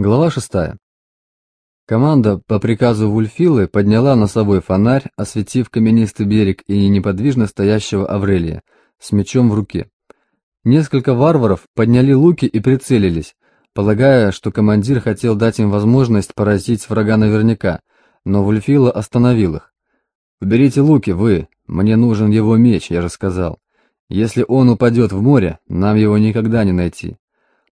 Глава 6. Команда по приказу Вульфилы подняла носовой фонарь, осветив каменистый берег и неподвижно стоящего Аврелия с мечом в руке. Несколько варваров подняли луки и прицелились, полагая, что командир хотел дать им возможность поразить врага наверняка, но Вульфила остановил их. «Уберите луки, вы, мне нужен его меч, я же сказал. Если он упадет в море, нам его никогда не найти.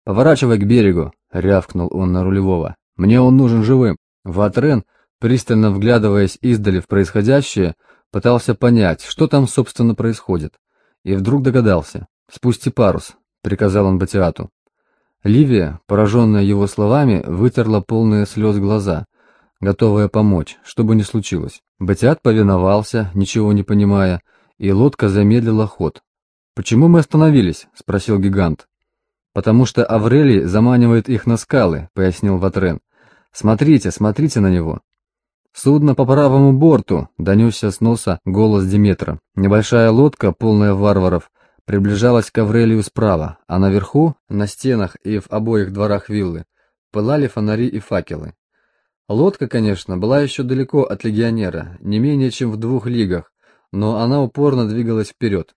Поворачивай к берегу, — рявкнул он на рулевого. «Мне он нужен живым». Ватрен, пристально вглядываясь издали в происходящее, пытался понять, что там, собственно, происходит. И вдруг догадался. «Спусти парус», — приказал он Батиату. Ливия, пораженная его словами, вытерла полные слез глаза, готовая помочь, что бы ни случилось. Батиат повиновался, ничего не понимая, и лодка замедлила ход. «Почему мы остановились?» — спросил гигант. «Потому что Аврелий заманивает их на скалы», — пояснил Ватрен. «Смотрите, смотрите на него». «Судно по правому борту», — донесся с носа голос Диметра. Небольшая лодка, полная варваров, приближалась к Аврелию справа, а наверху, на стенах и в обоих дворах виллы, пылали фонари и факелы. Лодка, конечно, была еще далеко от легионера, не менее чем в двух лигах, но она упорно двигалась вперед.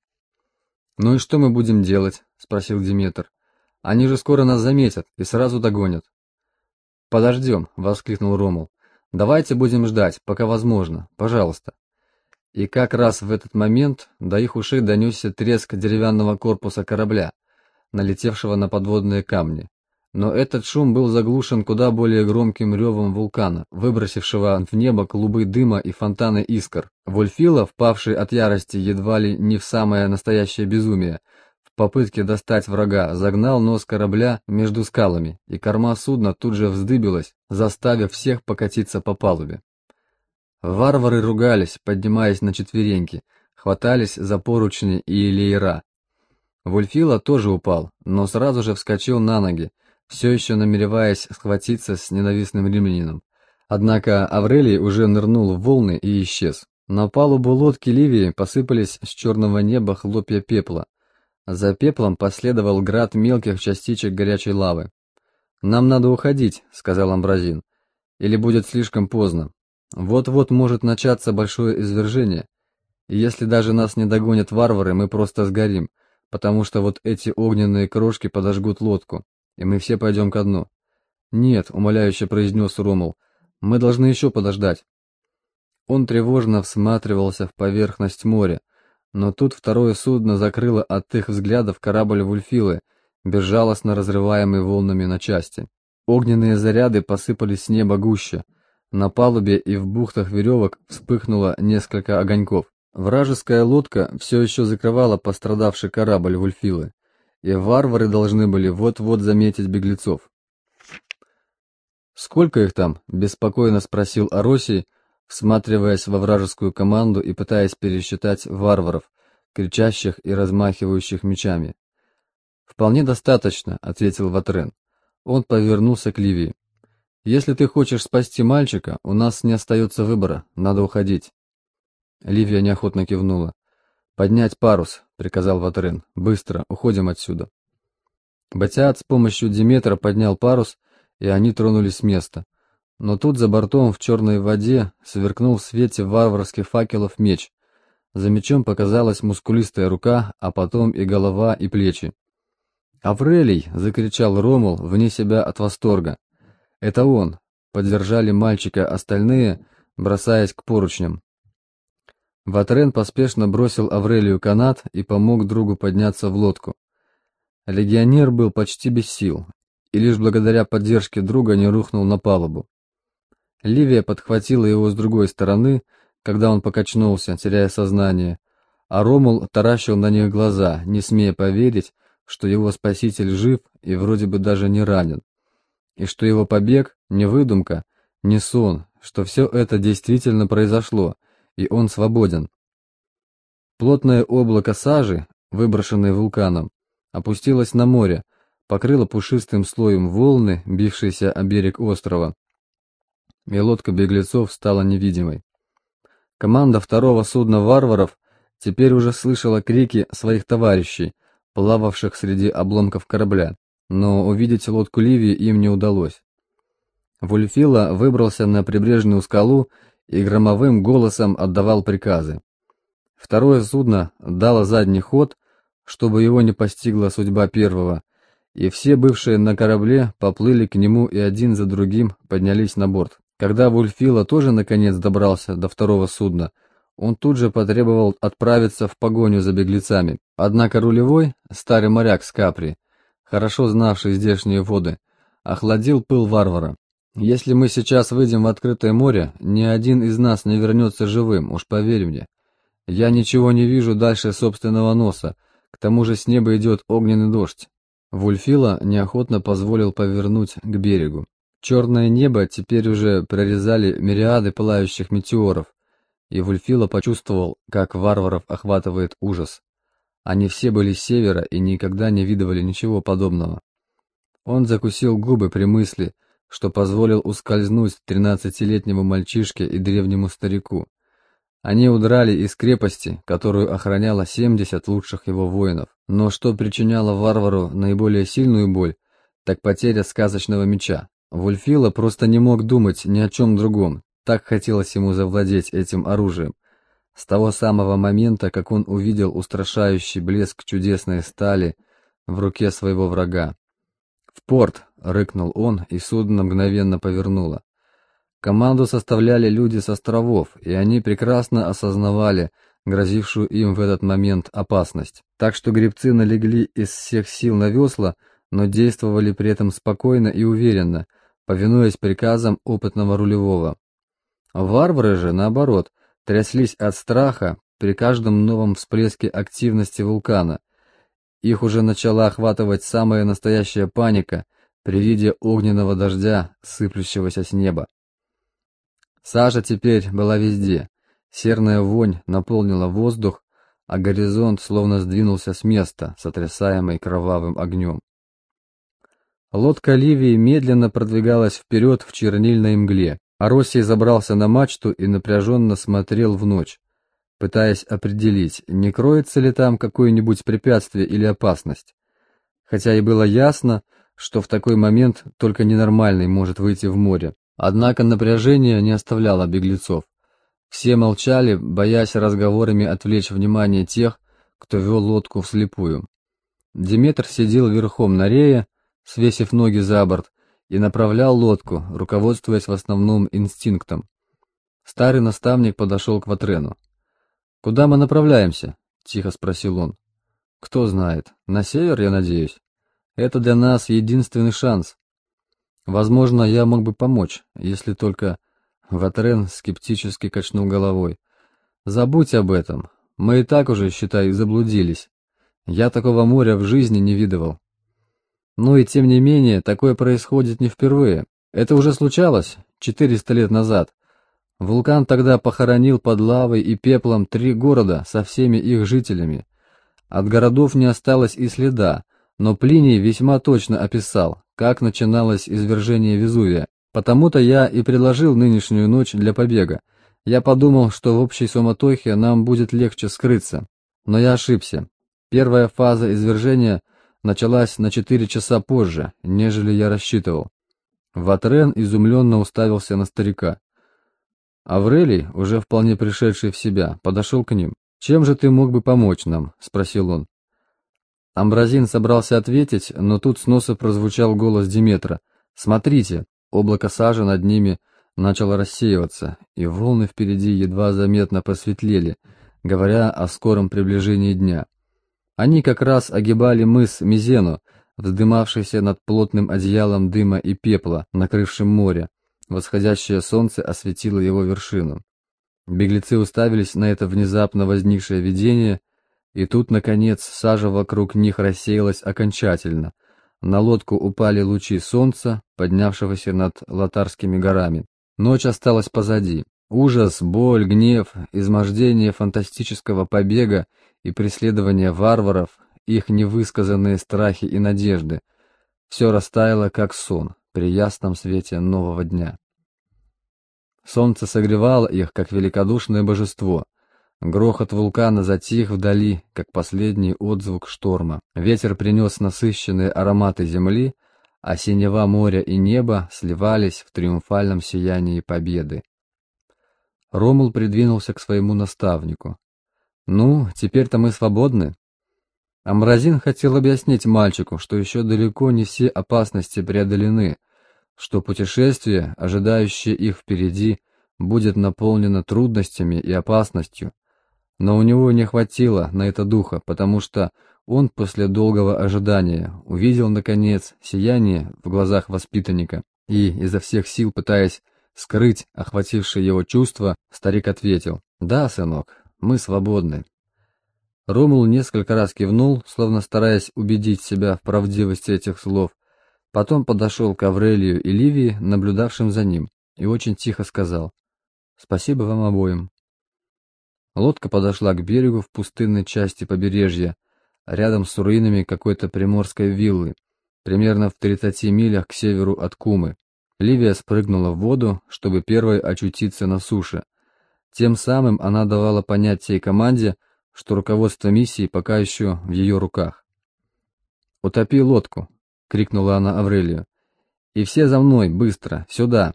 «Ну и что мы будем делать?» — спросил Диметр. Они же скоро нас заметят и сразу догонят. «Подождем», — воскликнул Ромул. «Давайте будем ждать, пока возможно. Пожалуйста». И как раз в этот момент до их ушей донесся треск деревянного корпуса корабля, налетевшего на подводные камни. Но этот шум был заглушен куда более громким ревом вулкана, выбросившего в небо клубы дыма и фонтаны искр. Вольфила, впавший от ярости едва ли не в самое настоящее безумие, попытке достать врага загнал нос корабля между скалами, и корма судна тут же вздыбилась, заставив всех покатиться по палубе. Варвары ругались, поднимаясь на четвереньки, хватались за поручни и леера. Вульфила тоже упал, но сразу же вскочил на ноги, все еще намереваясь схватиться с ненавистным римлянином. Однако Аврелий уже нырнул в волны и исчез. На палубу лодки Ливии посыпались с черного неба хлопья пепла, за пеплом последовал град мелких частичек горячей лавы. «Нам надо уходить», — сказал Амбразин. «Или будет слишком поздно. Вот-вот может начаться большое извержение. И если даже нас не догонят варвары, мы просто сгорим, потому что вот эти огненные крошки подожгут лодку, и мы все пойдем ко дну». «Нет», — умоляюще произнес Ромул, — «мы должны еще подождать». Он тревожно всматривался в поверхность моря, но тут второе судно закрыло от их взглядов корабль Вульфилы, безжалостно разрываемый волнами на части. Огненные заряды посыпались с неба гуще. На палубе и в бухтах веревок вспыхнуло несколько огоньков. Вражеская лодка все еще закрывала пострадавший корабль Вульфилы, и варвары должны были вот-вот заметить беглецов. «Сколько их там?» — беспокойно спросил Аросий, всматриваясь во вражескую команду и пытаясь пересчитать варваров, кричащих и размахивающих мечами. «Вполне достаточно», — ответил Ватрен. Он повернулся к Ливии. «Если ты хочешь спасти мальчика, у нас не остается выбора, надо уходить». Ливия неохотно кивнула. «Поднять парус», — приказал Ватрен. «Быстро, уходим отсюда». Батиат с помощью Диметра поднял парус, и они тронулись с места. Но тут за бортом в черной воде сверкнул в свете варварских факелов меч. За мечом показалась мускулистая рука, а потом и голова, и плечи. «Аврелий!» — закричал Ромул вне себя от восторга. «Это он!» — поддержали мальчика остальные, бросаясь к поручням. Ватрен поспешно бросил Аврелию канат и помог другу подняться в лодку. Легионер был почти без сил, и лишь благодаря поддержке друга не рухнул на палубу. Ливия подхватила его с другой стороны, когда он покачнулся, теряя сознание, а Ромул таращил на них глаза, не смея поверить, что его спаситель жив и вроде бы даже не ранен, и что его побег не выдумка, не сон, что все это действительно произошло, и он свободен. Плотное облако сажи, выброшенное вулканом, опустилось на море, покрыло пушистым слоем волны, бившиеся о берег острова, и лодка беглецов стала невидимой. Команда второго судна варваров теперь уже слышала крики своих товарищей, плававших среди обломков корабля, но увидеть лодку Ливии им не удалось. Вульфила выбрался на прибрежную скалу и громовым голосом отдавал приказы. Второе судно дало задний ход, чтобы его не постигла судьба первого, и все бывшие на корабле поплыли к нему и один за другим поднялись на борт. Когда Вульфила тоже наконец добрался до второго судна, он тут же потребовал отправиться в погоню за беглецами. Однако рулевой, старый моряк с Капри, хорошо знавший здешние воды, охладил пыл варвара. Если мы сейчас выйдем в открытое море, ни один из нас не вернется живым, уж поверь мне. Я ничего не вижу дальше собственного носа, к тому же с неба идет огненный дождь. Вульфила неохотно позволил повернуть к берегу. Черное небо теперь уже прорезали мириады пылающих метеоров, и Вульфила почувствовал, как варваров охватывает ужас. Они все были с севера и никогда не видывали ничего подобного. Он закусил губы при мысли, что позволил ускользнуть тринадцатилетнему мальчишке и древнему старику. Они удрали из крепости, которую охраняло семьдесят лучших его воинов. Но что причиняло варвару наиболее сильную боль, так потеря сказочного меча. Вульфила просто не мог думать ни о чем другом, так хотелось ему завладеть этим оружием. С того самого момента, как он увидел устрашающий блеск чудесной стали в руке своего врага. «В порт!» — рыкнул он, и судно мгновенно повернуло. Команду составляли люди с островов, и они прекрасно осознавали грозившую им в этот момент опасность. Так что гребцы налегли из всех сил на весла, но действовали при этом спокойно и уверенно, повинуясь приказам опытного рулевого. Варвары же, наоборот, тряслись от страха при каждом новом всплеске активности вулкана. Их уже начала охватывать самая настоящая паника при виде огненного дождя, сыплющегося с неба. Сажа теперь была везде. Серная вонь наполнила воздух, а горизонт словно сдвинулся с места, сотрясаемый кровавым огнем. Лодка Ливии медленно продвигалась вперед в чернильной мгле. Аросий забрался на мачту и напряженно смотрел в ночь, пытаясь определить, не кроется ли там какое-нибудь препятствие или опасность. Хотя и было ясно, что в такой момент только ненормальный может выйти в море. Однако напряжение не оставляло беглецов. Все молчали, боясь разговорами отвлечь внимание тех, кто вел лодку вслепую. Диметр сидел верхом на рее, свесив ноги за борт, и направлял лодку, руководствуясь в основном инстинктом. Старый наставник подошел к Ватрену. «Куда мы направляемся?» — тихо спросил он. «Кто знает. На север, я надеюсь. Это для нас единственный шанс. Возможно, я мог бы помочь, если только...» Ватрен скептически качнул головой. «Забудь об этом. Мы и так уже, считай, заблудились. Я такого моря в жизни не видывал. Но и тем не менее, такое происходит не впервые. Это уже случалось 400 лет назад. Вулкан тогда похоронил под лавой и пеплом три города со всеми их жителями. От городов не осталось и следа, но Плиний весьма точно описал, как начиналось извержение Везувия. Потому-то я и предложил нынешнюю ночь для побега. Я подумал, что в общей суматохе нам будет легче скрыться. Но я ошибся. Первая фаза извержения – началась на четыре часа позже, нежели я рассчитывал. Ватрен изумленно уставился на старика. Аврелий, уже вполне пришедший в себя, подошел к ним. «Чем же ты мог бы помочь нам?» — спросил он. Амбразин собрался ответить, но тут с носа прозвучал голос Диметра. «Смотрите!» Облако сажи над ними начало рассеиваться, и волны впереди едва заметно посветлели, говоря о скором приближении дня. Они как раз огибали мыс Мизену, вздымавшийся над плотным одеялом дыма и пепла, накрывшим море. Восходящее солнце осветило его вершину. Беглецы уставились на это внезапно возникшее видение, и тут, наконец, сажа вокруг них рассеялась окончательно. На лодку упали лучи солнца, поднявшегося над Латарскими горами. Ночь осталась позади. Ужас, боль, гнев, измождение фантастического побега и преследование варваров, их невысказанные страхи и надежды. Все растаяло, как сон, при ясном свете нового дня. Солнце согревало их, как великодушное божество. Грохот вулкана затих вдали, как последний отзвук шторма. Ветер принес насыщенные ароматы земли, а синева моря и неба сливались в триумфальном сиянии победы. Ромул придвинулся к своему наставнику. «Ну, теперь-то мы свободны». Амбразин хотел объяснить мальчику, что еще далеко не все опасности преодолены, что путешествие, ожидающее их впереди, будет наполнено трудностями и опасностью, но у него не хватило на это духа, потому что он после долгого ожидания увидел, наконец, сияние в глазах воспитанника и, изо всех сил пытаясь скрыть охватившее его чувство, старик ответил «Да, сынок, мы свободны». Ромул несколько раз кивнул, словно стараясь убедить себя в правдивости этих слов, потом подошел к Аврелию и Ливии, наблюдавшим за ним, и очень тихо сказал «Спасибо вам обоим». Лодка подошла к берегу в пустынной части побережья, рядом с руинами какой-то приморской виллы, примерно в 30 милях к северу от Кумы. Ливия спрыгнула в воду, чтобы первой очутиться на суше. Тем самым она давала понять всей команде, что руководство миссии пока еще в ее руках. «Утопи лодку!» — крикнула она Аврелию. «И все за мной, быстро, сюда!»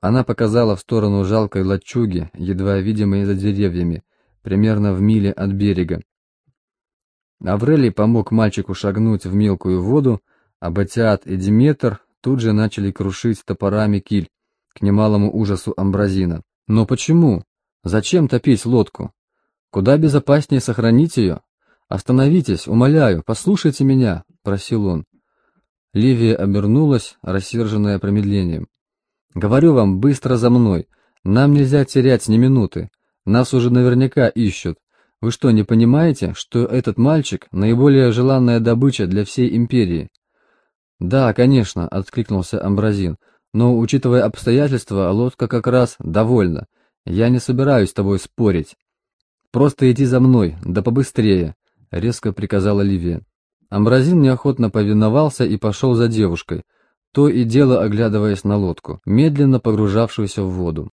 Она показала в сторону жалкой лачуги, едва видимой за деревьями, примерно в миле от берега. Аврелий помог мальчику шагнуть в мелкую воду, а Батиат и Диметр тут же начали крушить топорами киль, к немалому ужасу Амбразина. Но почему? Зачем топить лодку? Куда безопаснее сохранить ее? Остановитесь, умоляю, послушайте меня, просил он. Ливия обернулась, рассерженная промедлением. Говорю вам, быстро за мной. Нам нельзя терять ни минуты. Нас уже наверняка ищут. Вы что, не понимаете, что этот мальчик – наиболее желанная добыча для всей империи? Да, конечно, откликнулся Амбразин, но, учитывая обстоятельства, лодка как раз довольна. Я не собираюсь с тобой спорить. Просто иди за мной, да побыстрее, резко приказала Ливия. Амбразин неохотно повиновался и пошел за девушкой, то и дело оглядываясь на лодку, медленно погружавшуюся в воду.